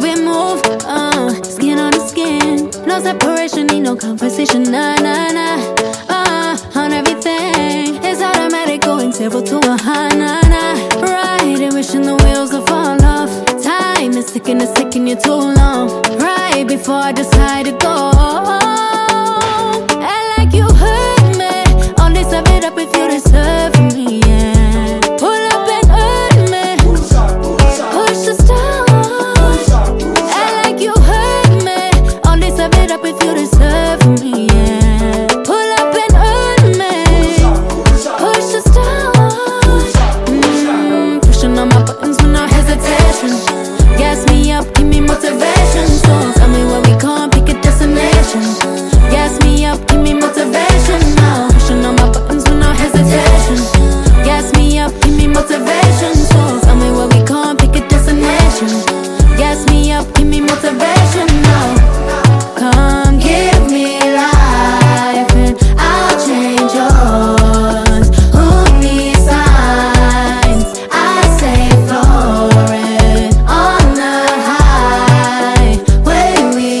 we move, uh, skin on the skin. No separation, need no conversation, nah, nah, nah. Uh, on everything, it's automatic, going zero to a high, nah, nah. Riding, wishing the wheels would fall off. Time is ticking, it's taking you too long. Right before I decide to go. motivational. Come give me life and I'll change yours. Who needs signs? I say on the we.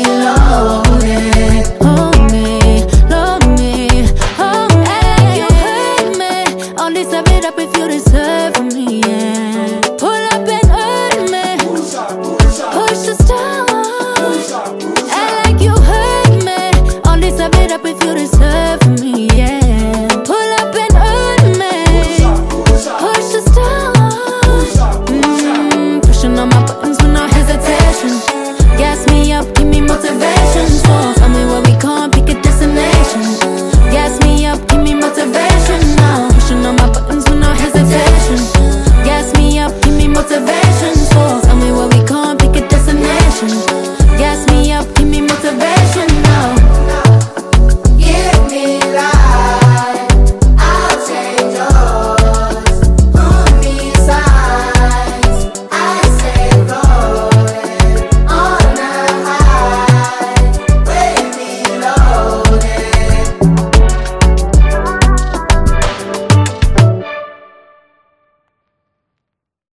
Hold me, me, hold me. You hurt me. Only up if you deserve me. on my button.